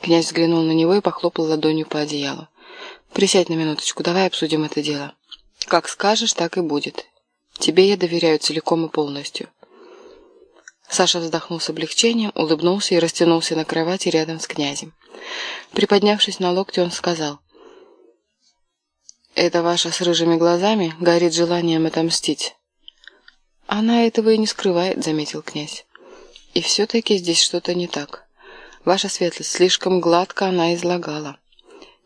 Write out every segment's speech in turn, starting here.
Князь взглянул на него и похлопал ладонью по одеялу. «Присядь на минуточку, давай обсудим это дело. Как скажешь, так и будет. Тебе я доверяю целиком и полностью». Саша вздохнул с облегчением, улыбнулся и растянулся на кровати рядом с князем. Приподнявшись на локте, он сказал, «Это ваша с рыжими глазами горит желанием отомстить». «Она этого и не скрывает», — заметил князь. «И все-таки здесь что-то не так. Ваша светлость, слишком гладко она излагала.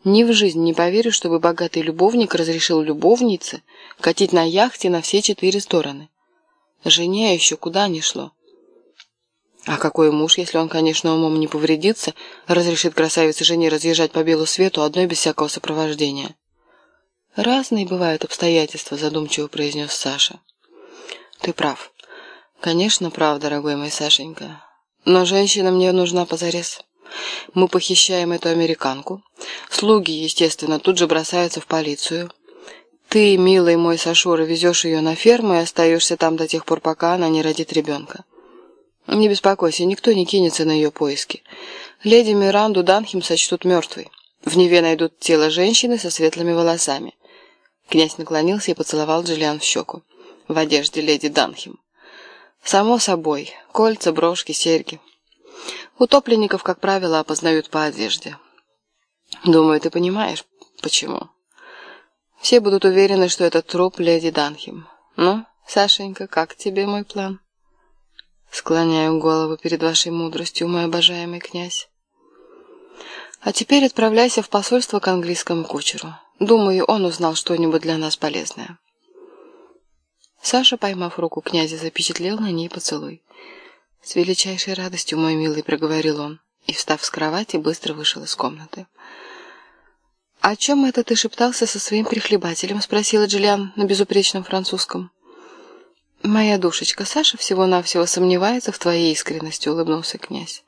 Ни в жизнь не поверю, чтобы богатый любовник разрешил любовнице катить на яхте на все четыре стороны. Жене еще куда ни шло. А какой муж, если он, конечно, умом не повредится, разрешит красавице жене разъезжать по белу свету одной без всякого сопровождения? «Разные бывают обстоятельства», — задумчиво произнес Саша. «Ты прав. Конечно, прав, дорогой мой Сашенька. Но женщина мне нужна позарез. Мы похищаем эту американку. Слуги, естественно, тут же бросаются в полицию. Ты, милый мой Сашура, везешь ее на ферму и остаешься там до тех пор, пока она не родит ребенка. Не беспокойся, никто не кинется на ее поиски. Леди Миранду Данхим сочтут мертвой. В Неве найдут тело женщины со светлыми волосами. Князь наклонился и поцеловал Джиллиан в щеку. В одежде леди Данхим. Само собой, кольца, брошки, серьги. Утопленников, как правило, опознают по одежде. Думаю, ты понимаешь, почему. Все будут уверены, что это труп леди Данхим. Ну, Сашенька, как тебе мой план? Склоняю голову перед вашей мудростью, мой обожаемый князь. А теперь отправляйся в посольство к английскому кучеру. Думаю, он узнал что-нибудь для нас полезное. Саша, поймав руку князя, запечатлел на ней поцелуй. «С величайшей радостью, мой милый», — проговорил он, и, встав с кровати, быстро вышел из комнаты. «О чем это ты шептался со своим прихлебателем?» — спросила Джиллиан на безупречном французском. «Моя душечка, Саша всего-навсего сомневается в твоей искренности», — улыбнулся князь.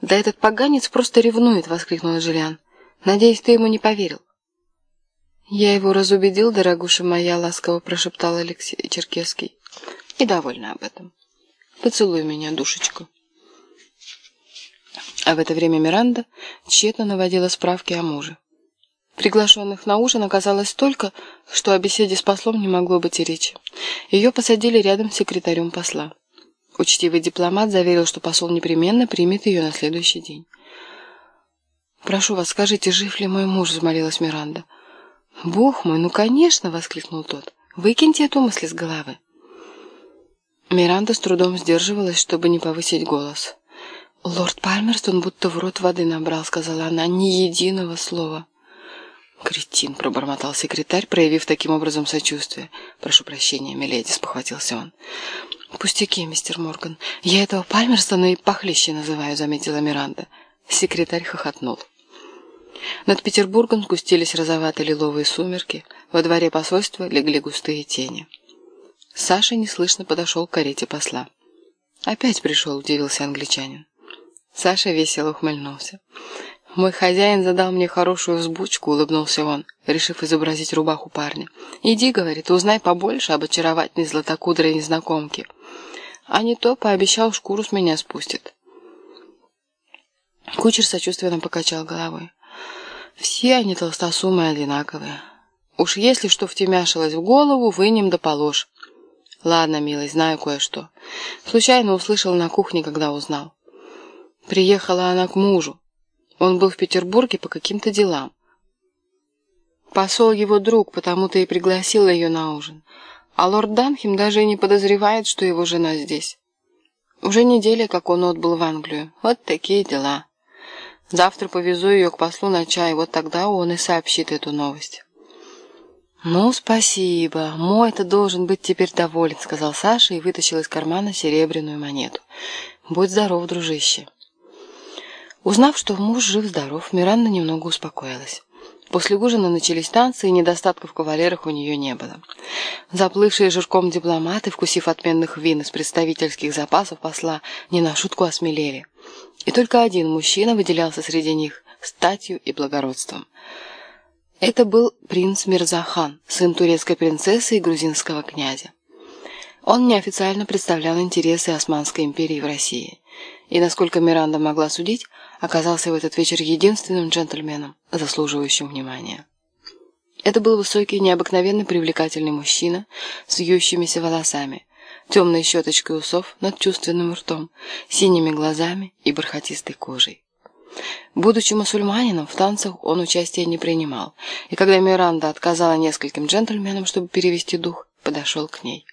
«Да этот поганец просто ревнует», — воскликнула Джиллиан. «Надеюсь, ты ему не поверил». «Я его разубедил, дорогуша моя», — ласково прошептал Алексей Черкесский. «И довольна об этом. Поцелуй меня, душечка». А в это время Миранда тщетно наводила справки о муже. Приглашенных на ужин оказалось столько, что о беседе с послом не могло быть и речи. Ее посадили рядом с секретарем посла. Учтивый дипломат заверил, что посол непременно примет ее на следующий день. «Прошу вас, скажите, жив ли мой муж?» – взмолилась Миранда. «Бог мой, ну конечно!» – воскликнул тот. «Выкиньте эту мысль из головы». Миранда с трудом сдерживалась, чтобы не повысить голос. «Лорд Пальмерстон будто в рот воды набрал», — сказала она, — «ни единого слова». «Кретин», — пробормотал секретарь, проявив таким образом сочувствие. «Прошу прощения, миледи», — спохватился он. «Пустяки, мистер Морган. Я этого Пальмерстона и похлеще называю», — заметила Миранда. Секретарь хохотнул. Над Петербургом сгустились розовато-лиловые сумерки, во дворе посольства легли густые тени. Саша неслышно подошел к карете посла. «Опять пришел», — удивился англичанин. Саша весело ухмыльнулся. «Мой хозяин задал мне хорошую взбучку», — улыбнулся он, решив изобразить рубаху парня. «Иди, — говорит, — узнай побольше об очаровательной златокудрой незнакомке. А не то, пообещал, шкуру с меня спустит». Кучер сочувственно покачал головой. «Все они толстосумы одинаковые. Уж если что втемяшилось в голову, вынем да положь. Ладно, милый, знаю кое-что. Случайно услышал на кухне, когда узнал. Приехала она к мужу. Он был в Петербурге по каким-то делам. Посол его друг, потому-то и пригласил ее на ужин. А лорд Данхем даже и не подозревает, что его жена здесь. Уже неделя, как он отбыл в Англию. Вот такие дела. Завтра повезу ее к послу на чай, вот тогда он и сообщит эту новость. «Ну, спасибо. Мой-то должен быть теперь доволен», — сказал Саша и вытащил из кармана серебряную монету. «Будь здоров, дружище». Узнав, что муж жив-здоров, Миранда немного успокоилась. После ужина начались танцы, и недостатков в кавалерах у нее не было. Заплывшие жирком дипломаты, вкусив отменных вин из представительских запасов посла, не на шутку осмелели. И только один мужчина выделялся среди них статью и благородством. Это был принц Мирзахан, сын турецкой принцессы и грузинского князя. Он неофициально представлял интересы Османской империи в России. и, насколько Миранда могла судить, оказался в этот вечер единственным джентльменом, заслуживающим внимания. Это был высокий, необыкновенно привлекательный мужчина с вьющимися волосами, темной щеточкой усов над чувственным ртом, синими глазами и бархатистой кожей. Будучи мусульманином, в танцах он участия не принимал, и когда Миранда отказала нескольким джентльменам, чтобы перевести дух, подошел к ней.